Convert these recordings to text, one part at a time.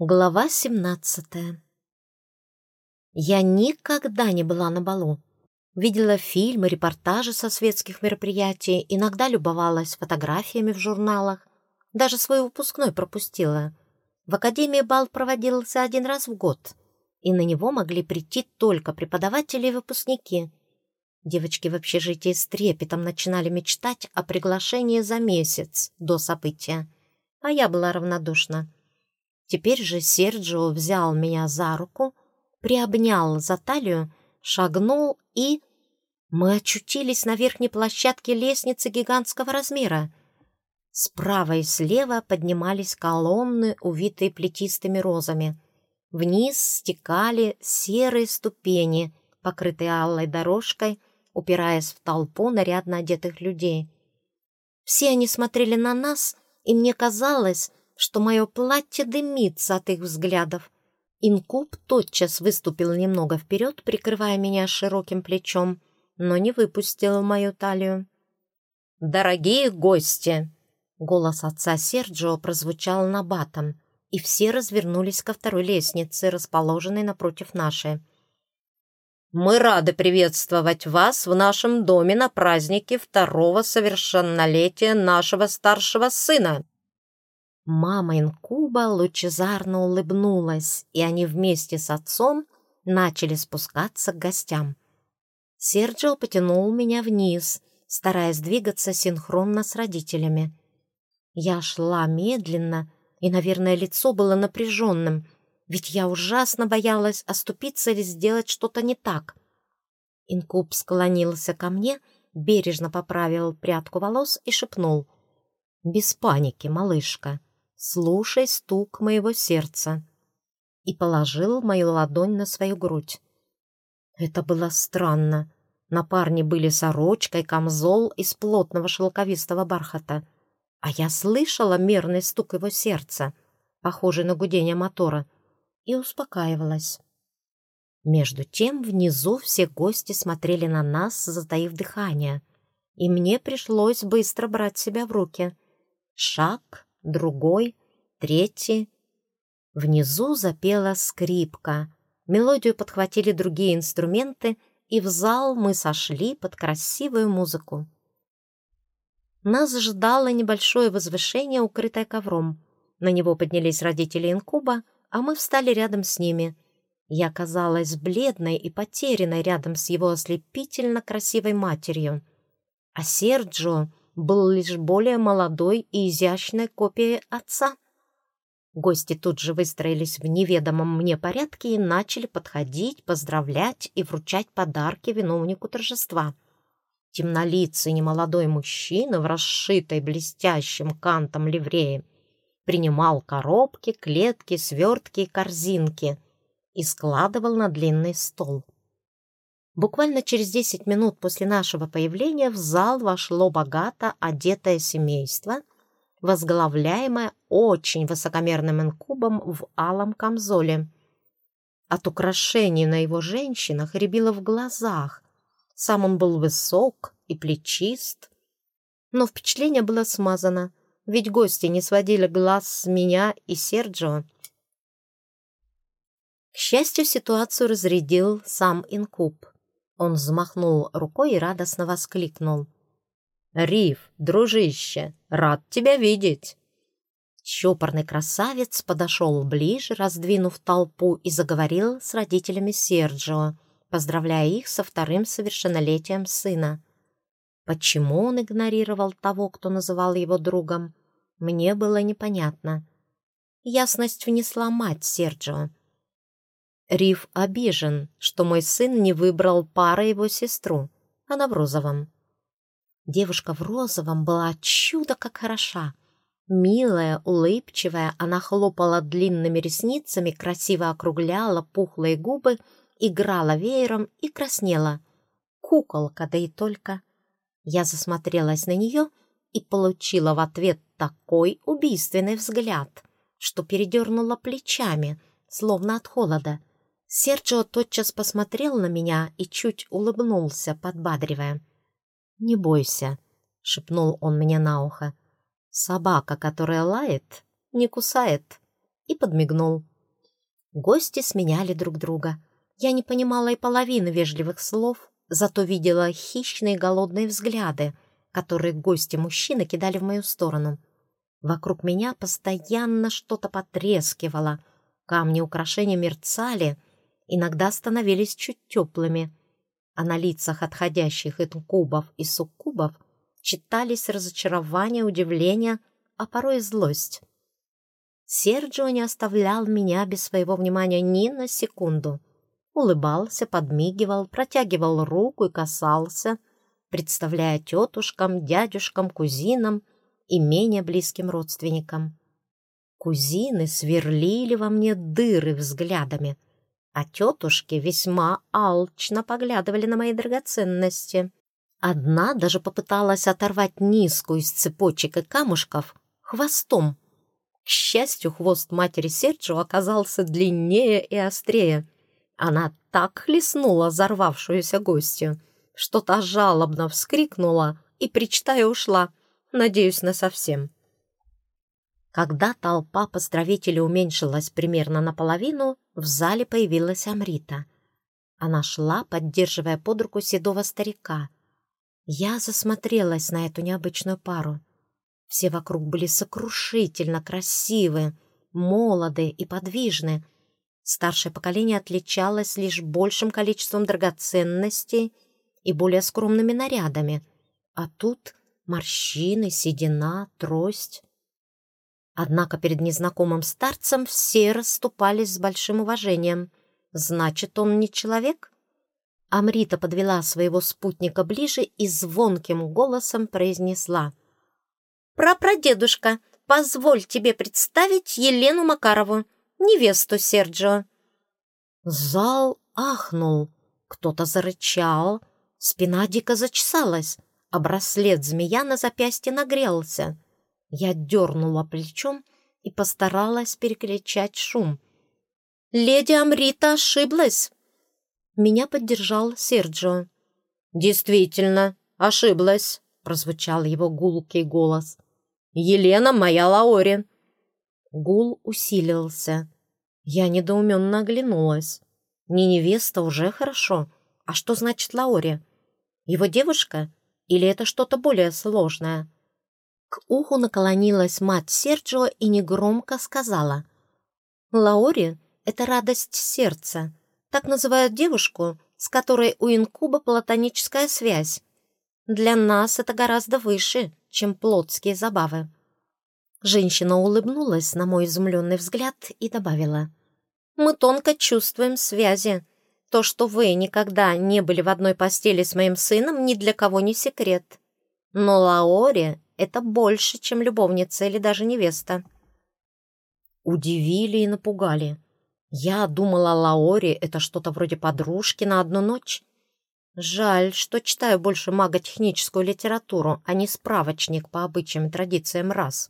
Глава 17 Я никогда не была на балу. Видела фильмы, репортажи со светских мероприятий, иногда любовалась фотографиями в журналах, даже свой выпускной пропустила. В академии бал проводился один раз в год, и на него могли прийти только преподаватели и выпускники. Девочки в общежитии с трепетом начинали мечтать о приглашении за месяц до события, а я была равнодушна. Теперь же Серджио взял меня за руку, приобнял за талию, шагнул и... Мы очутились на верхней площадке лестницы гигантского размера. Справа и слева поднимались колонны, увитые плетистыми розами. Вниз стекали серые ступени, покрытые алой дорожкой, упираясь в толпу нарядно одетых людей. Все они смотрели на нас, и мне казалось, что мое платье дымится от их взглядов. Инкуб тотчас выступил немного вперед, прикрывая меня широким плечом, но не выпустил мою талию. «Дорогие гости!» Голос отца Серджио прозвучал на батом, и все развернулись ко второй лестнице, расположенной напротив нашей. «Мы рады приветствовать вас в нашем доме на празднике второго совершеннолетия нашего старшего сына!» Мама Инкуба лучезарно улыбнулась, и они вместе с отцом начали спускаться к гостям. Серджио потянул меня вниз, стараясь двигаться синхронно с родителями. Я шла медленно, и, наверное, лицо было напряженным, ведь я ужасно боялась оступиться или сделать что-то не так. Инкуб склонился ко мне, бережно поправил прядку волос и шепнул. «Без паники, малышка слушай стук моего сердца, и положил мою ладонь на свою грудь. Это было странно. На парне были сорочка и камзол из плотного шелковистого бархата, а я слышала мерный стук его сердца, похожий на гудение мотора, и успокаивалась. Между тем внизу все гости смотрели на нас, затаив дыхание, и мне пришлось быстро брать себя в руки. Шаг, другой, третий. Внизу запела скрипка. Мелодию подхватили другие инструменты, и в зал мы сошли под красивую музыку. Нас ждало небольшое возвышение, укрытое ковром. На него поднялись родители инкуба, а мы встали рядом с ними. Я казалась бледной и потерянной рядом с его ослепительно красивой матерью. А Серджо был лишь более молодой и изящной копией отца. Гости тут же выстроились в неведомом мне порядке и начали подходить, поздравлять и вручать подарки виновнику торжества. Темнолицый немолодой мужчина в расшитой блестящим кантом ливреи принимал коробки, клетки, свертки и корзинки и складывал на длинный стол. Буквально через десять минут после нашего появления в зал вошло богато одетое семейство, возглавляемое очень высокомерным инкубом в алом камзоле. От украшений на его женщинах рябило в глазах. Сам он был высок и плечист. Но впечатление было смазано, ведь гости не сводили глаз с меня и Серджио. К счастью, ситуацию разрядил сам инкуб. Он взмахнул рукой и радостно воскликнул. «Риф, дружище, рад тебя видеть!» Щопорный красавец подошел ближе, раздвинув толпу, и заговорил с родителями Серджио, поздравляя их со вторым совершеннолетием сына. Почему он игнорировал того, кто называл его другом, мне было непонятно. Ясность внесла мать Серджио. Риф обижен, что мой сын не выбрал пара его сестру. Она в розовом. Девушка в розовом была чудо как хороша. Милая, улыбчивая, она хлопала длинными ресницами, красиво округляла пухлые губы, играла веером и краснела. Куколка, да и только. Я засмотрелась на нее и получила в ответ такой убийственный взгляд, что передернула плечами, словно от холода. Серджио тотчас посмотрел на меня и чуть улыбнулся, подбадривая. «Не бойся», — шепнул он мне на ухо. «Собака, которая лает, не кусает. и подмигнул. Гости сменяли друг друга. Я не понимала и половины вежливых слов, зато видела хищные голодные взгляды, которые гости-мужчины кидали в мою сторону. Вокруг меня постоянно что-то потрескивало, камни украшения мерцали, иногда становились чуть теплыми, а на лицах отходящих инкубов и суккубов читались разочарование, удивление, а порой и злость. Серджио не оставлял меня без своего внимания ни на секунду. Улыбался, подмигивал, протягивал руку и касался, представляя тетушкам, дядюшкам, кузинам и менее близким родственникам. Кузины сверлили во мне дыры взглядами, а тетушки весьма алчно поглядывали на мои драгоценности. Одна даже попыталась оторвать низкую из цепочек и камушков хвостом, к счастью, хвост матери Серджио оказался длиннее и острее. Она так хлестнула взорвавшуюся гостью, что та жалобно вскрикнула и, причитая, ушла, надеюсь, насовсем. Когда толпа поздравителей уменьшилась примерно наполовину, в зале появилась Амрита. Она шла, поддерживая под руку седого старика. Я засмотрелась на эту необычную пару. Все вокруг были сокрушительно красивы, молоды и подвижны. Старшее поколение отличалось лишь большим количеством драгоценностей и более скромными нарядами. А тут морщины, седина, трость. Однако перед незнакомым старцем все расступались с большим уважением. Значит, он не человек? Амрита подвела своего спутника ближе и звонким голосом произнесла — «Прапрадедушка, позволь тебе представить Елену Макарову, невесту Серджио». Зал ахнул, кто-то зарычал, спина дико зачесалась, а браслет змея на запястье нагрелся. Я дернула плечом и постаралась перекричать шум. «Леди Амрита ошиблась!» Меня поддержал Серджио. «Действительно, ошиблась!» — прозвучал его гулкий голос. Елена моя Лаори!» Гул усилился. Я недоуменно оглянулась. Не невеста уже хорошо. А что значит Лаори? Его девушка? Или это что-то более сложное? К уху наклонилась мать Серджио и негромко сказала. «Лаори — это радость сердца. Так называют девушку, с которой у инкуба платоническая связь. Для нас это гораздо выше, чем плотские забавы. Женщина улыбнулась на мой изумленный взгляд и добавила. «Мы тонко чувствуем связи. То, что вы никогда не были в одной постели с моим сыном, ни для кого не секрет. Но Лаори — это больше, чем любовница или даже невеста». Удивили и напугали. Я думала, Лаори — это что-то вроде подружки на одну ночь. Жаль, что читаю больше маготехническую литературу, а не справочник по обычаям и традициям рас.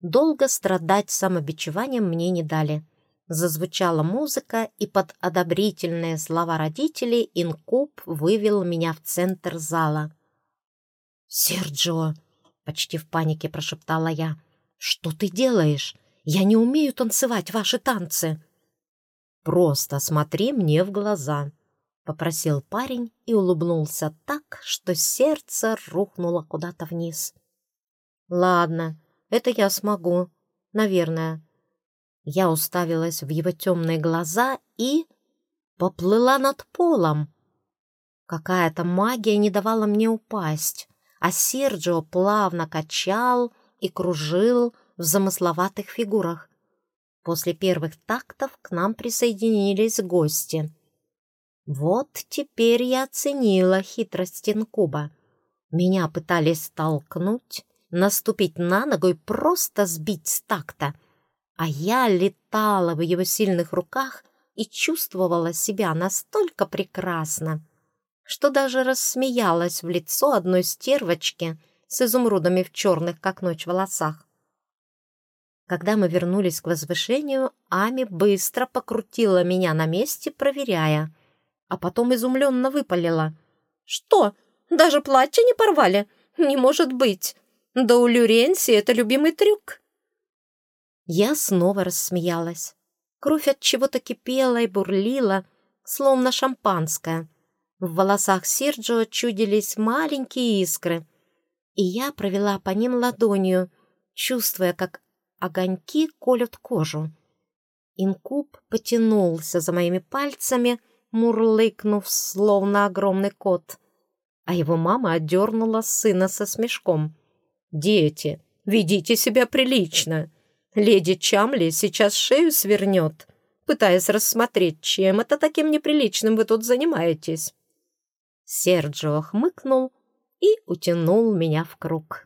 Долго страдать самобичеванием мне не дали. Зазвучала музыка, и под одобрительные слова родителей инкуб вывел меня в центр зала. «Серджио!» — почти в панике прошептала я. «Что ты делаешь? Я не умею танцевать ваши танцы!» «Просто смотри мне в глаза!» попросил парень и улыбнулся так, что сердце рухнуло куда-то вниз. «Ладно, это я смогу, наверное». Я уставилась в его темные глаза и... поплыла над полом. Какая-то магия не давала мне упасть, а Серджио плавно качал и кружил в замысловатых фигурах. После первых тактов к нам присоединились гости — вот теперь я оценила хитрость инкуба. Меня пытались толкнуть, наступить на ногу и просто сбить с такта. А я летала в его сильных руках и чувствовала себя настолько прекрасно, что даже рассмеялась в лицо одной стервочки с изумрудами в черных, как ночь, волосах. Когда мы вернулись к возвышению, Ами быстро покрутила меня на месте, проверяя — а потом изумленно выпалила. «Что? Даже платье не порвали? Не может быть! Да у Люренси это любимый трюк!» Я снова рассмеялась. Кровь от чего-то кипела и бурлила, словно шампанское. В волосах Серджио чудились маленькие искры, и я провела по ним ладонью, чувствуя, как огоньки колют кожу. Инкуб потянулся за моими пальцами, мурлыкнув, словно огромный кот, а его мама отдернула сына со смешком. «Дети, ведите себя прилично. Леди Чамли сейчас шею свернет, пытаясь рассмотреть, чем это таким неприличным вы тут занимаетесь». Серджио хмыкнул и утянул меня в круг.